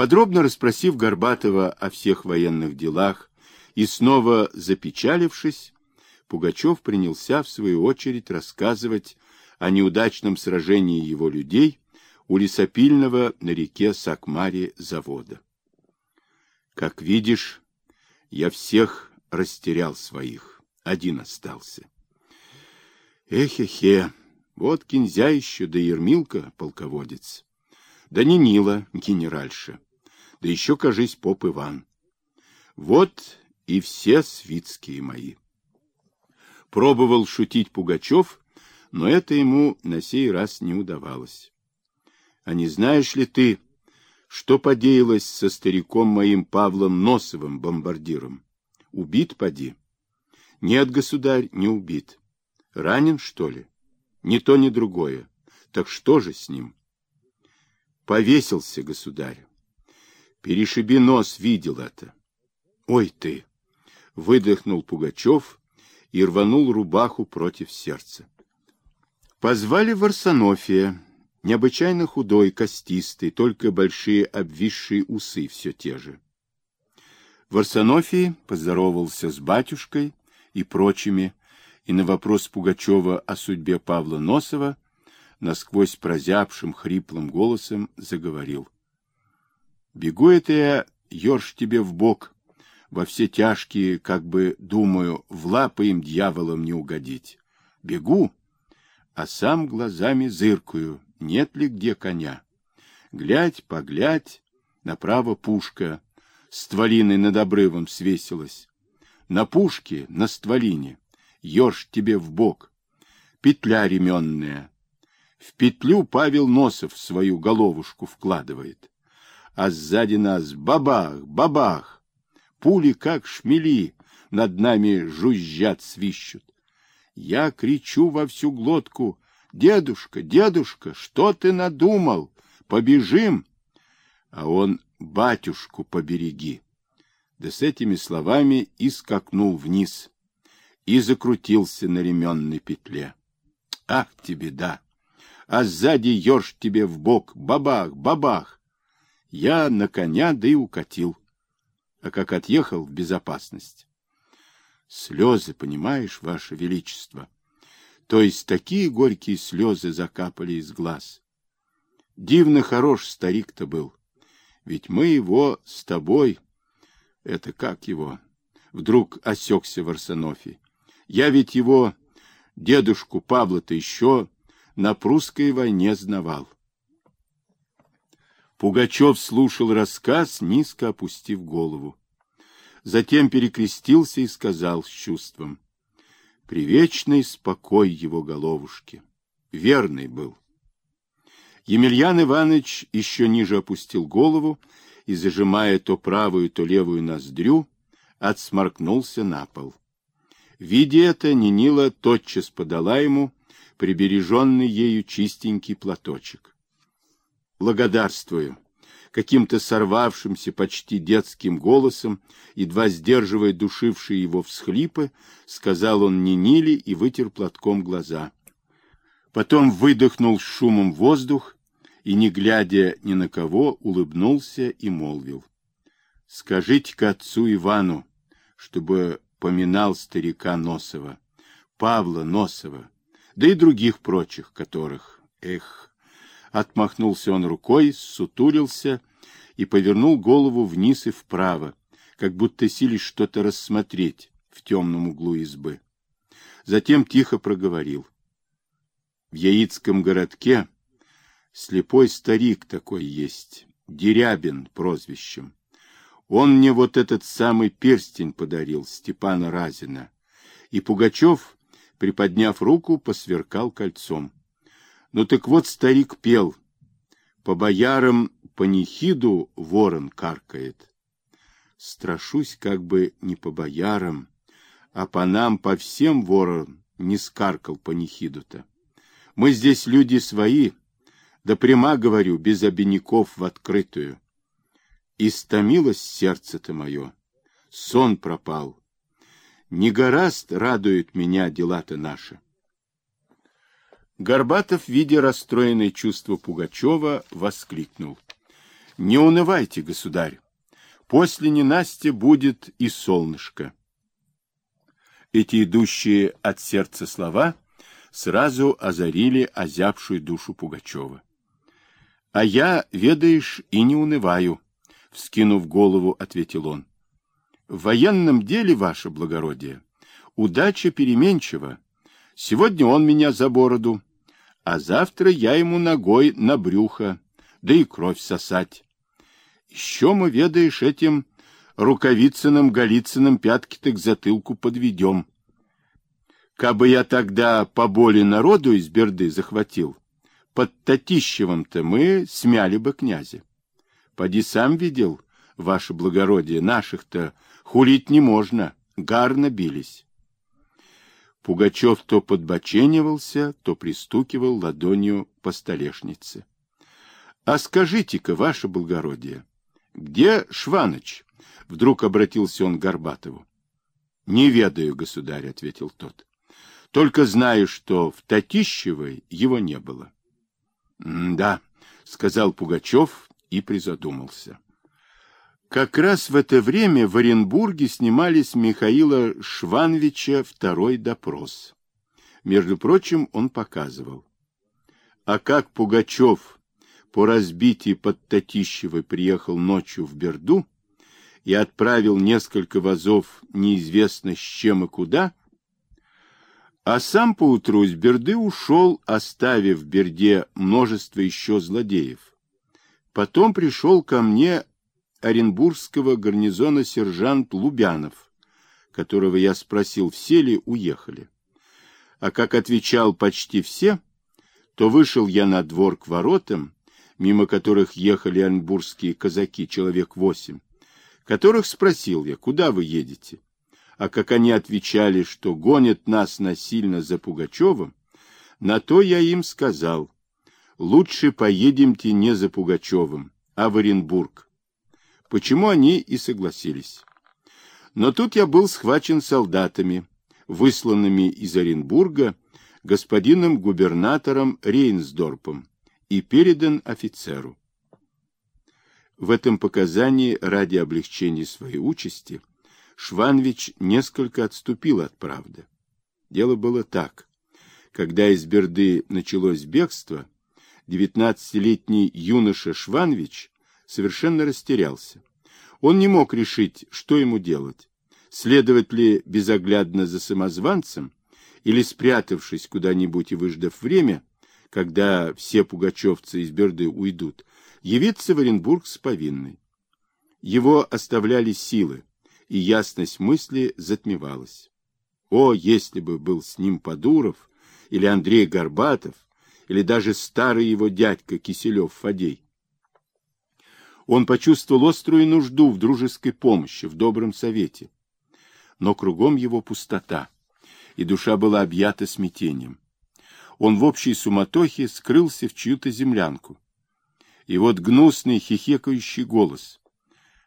Подробно расспросив Горбатова о всех военных делах и снова запечалившись, Пугачев принялся в свою очередь рассказывать о неудачном сражении его людей у лесопильного на реке Сакмаре завода. Как видишь, я всех растерял своих, один остался. Эхе-хе, вот кинзя еще, да Ермилка, полководец, да не Нила, генеральша, да еще, кажись, поп Иван. Вот и все свитские мои. Пробовал шутить Пугачев, но это ему на сей раз не удавалось. А не знаешь ли ты, что подеялось со стариком моим Павлом Носовым, бомбардиром? Убит поди? Нет, государь, не убит. Ранен, что ли? Ни то, ни другое. Так что же с ним? Повесился, государь. Перешиби нос, видел это. Ой ты! Выдохнул Пугачев и рванул рубаху против сердца. Позвали Варсонофия, необычайно худой, костистый, только большие обвисшие усы все те же. Варсонофий поздоровался с батюшкой и прочими, и на вопрос Пугачева о судьбе Павла Носова насквозь прозябшим хриплым голосом заговорил. — Бегу это я, ерш тебе в бок, во все тяжкие, как бы, думаю, в лапы им дьяволом не угодить. Бегу, а сам глазами зыркую, нет ли где коня. Глядь, поглядь, направо пушка, стволиной над обрывом свесилась. На пушке, на стволине, еж тебе в бок, петля ременная. В петлю Павел Носов свою головушку вкладывает. А сзади нас бабах, бабах, пули как шмели над нами жужжат, свищут. Я кричу во всю глотку, дедушка, дедушка, что ты надумал? Побежим! А он, батюшку, побереги. Да с этими словами и скакнул вниз, и закрутился на ременной петле. Ах тебе да! А сзади ерш тебе в бок, бабах, бабах! Я на коня да и укатил. А как отъехал в безопасность. Слезы, понимаешь, ваше величество? То есть такие горькие слезы закапали из глаз. Дивно хорош старик-то был. Ведь мы его с тобой... Это как его? Вдруг осекся в Арсенофе. Я ведь его, дедушку Павла-то еще на прусской войне знавал. Пугачев слушал рассказ, низко опустив голову. Затем перекрестился и сказал с чувством — Привечный спокой его головушки. Верный был. Емельян Иванович еще ниже опустил голову и, зажимая то правую, то левую ноздрю, отсморкнулся на пол. Видя это, Нинила тотчас подала ему прибереженный ею чистенький платочек. «Благодарствую!» каким-то сорвавшимся почти детским голосом, едва сдерживая душившие его всхлипы, сказал он Ниниле и вытер платком глаза. Потом выдохнул с шумом воздух и, не глядя ни на кого, улыбнулся и молвил. — Скажите-ка отцу Ивану, чтобы поминал старика Носова, Павла Носова, да и других прочих, которых, эх, Отмахнулся он рукой, сутулился и повернул голову вниз и вправо, как будто сились что-то рассмотреть в темном углу избы. Затем тихо проговорил. В Яицком городке слепой старик такой есть, Дерябин прозвищем. Он мне вот этот самый перстень подарил, Степана Разина. И Пугачев, приподняв руку, посверкал кольцом. Ну так вот старик пел. По боярам панихиду ворон каркает. Страшусь как бы не по боярам, а по нам, по всем ворон не скаркал панихиду-то. Мы здесь люди свои, да прямо говорю, без обиняков в открытую. Истомилось сердце-то мое, сон пропал. Не гораст радует меня дела-то наши. Горбатов, видя расстроенное чувство Пугачева, воскликнул. Не унывайте, государь. После ненастья будет и солнышко. Эти идущие от сердца слова сразу озарили озябшую душу Пугачева. — А я, ведаешь, и не унываю, — вскинув голову, ответил он. — В военном деле, ваше благородие, удача переменчива. Сегодня он меня за бороду, а завтра я ему ногой на брюхо, да и кровь сосать. Еще мы, ведаешь, этим рукавицыным Голицыным пятки-то к затылку подведем. Кабы я тогда по боли народу из Берды захватил, под Татищевым-то мы смяли бы князя. Поди сам видел, ваше благородие, наших-то хулить не можно, гарно бились. Пугачев то подбоченивался, то пристукивал ладонью по столешнице. — А скажите-ка, ваше благородие, где Шваныч? — вдруг обратился он к Горбатову. — Не ведаю, государь, — ответил тот. — Только знаю, что в Татищевой его не было. — да, сказал Пугачев и призадумался. Как раз в это время в Оренбурге снимались Михаила Шванвича второй допрос. Между прочим, он показывал. А как Пугачев по разбитии под Татищевой приехал ночью в Берду и отправил несколько вазов неизвестно с чем и куда, а сам поутру из Берды ушел, оставив в Берде множество еще злодеев. Потом пришел ко мне Оренбургского гарнизона сержант Лубянов, которого я спросил, все ли уехали. А как отвечал почти все, то вышел я на двор к воротам, мимо которых ехали оренбургские казаки, человек восемь, которых спросил я, куда вы едете? а как они отвечали, что гонят нас насильно за Пугачевым, на то я им сказал, лучше поедемте не за Пугачевым, а в Оренбург. Почему они и согласились. Но тут я был схвачен солдатами, высланными из Оренбурга господином губернатором Рейнсдорпом и передан офицеру. В этом показании ради облегчения своей участи Шванвич несколько отступил от правды. Дело было так. Когда из Берды началось бегство, девятнадцатилетний юноша Шванвич совершенно растерялся. Он не мог решить, что ему делать. Следовать ли безоглядно за самозванцем или, спрятавшись куда-нибудь и выждав время, когда все пугачевцы из Берды уйдут, явиться в Оренбург с повинной. Его оставляли силы, и ясность мысли затмевалась. О, если бы был с ним Подуров, или Андрей Горбатов, или даже старый его дядька Киселев-Фадей! Он почувствовал острую нужду в дружеской помощи, в добром совете. Но кругом его пустота, и душа была объята смятением. Он в общей суматохе скрылся в чью-то землянку. И вот гнусный хихекающий голос.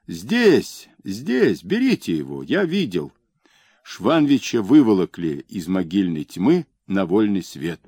Здесь, здесь, берите его, я видел. Шванвича выволокли из могильной тьмы на вольный свет.